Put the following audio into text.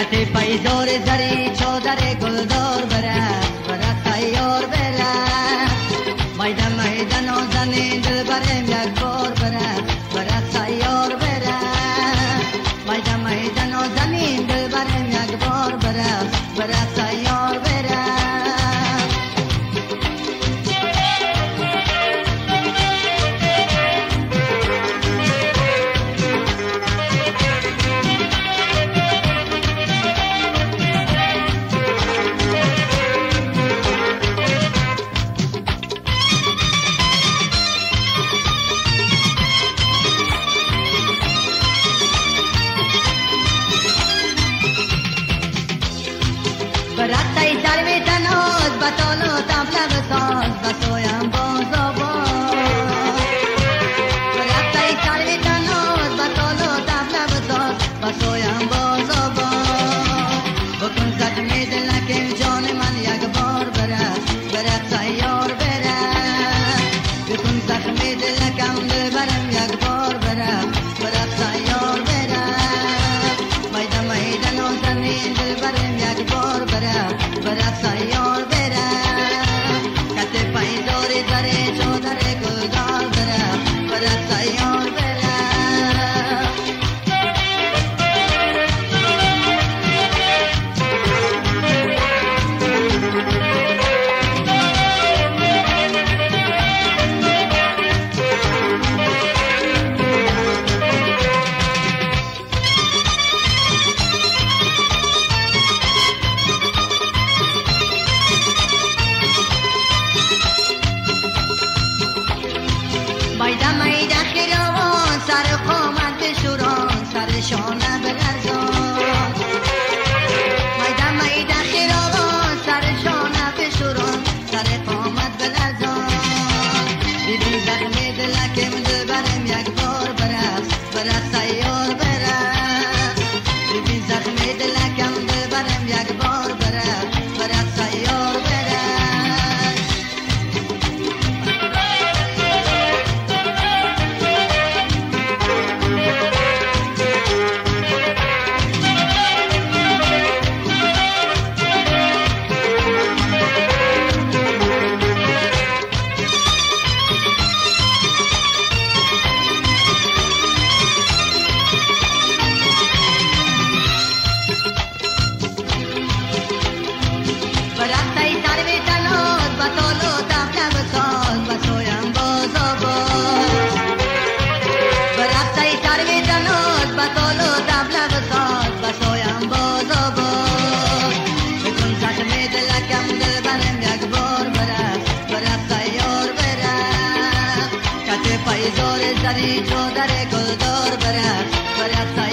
خط پیزار زری چادر گلدار بره بره تیار بره. مایده مایده نازن دل برم یک بار بره بره تیار بره. مایده مایده نازن دل برم یک بار بره بره abrazar. بطال و دبلغ وساد بسایم باز آباد بکن زخم دلکم دل برم یک بار برست برست سیار چه پای پایزار زری چادر گلدار برست برست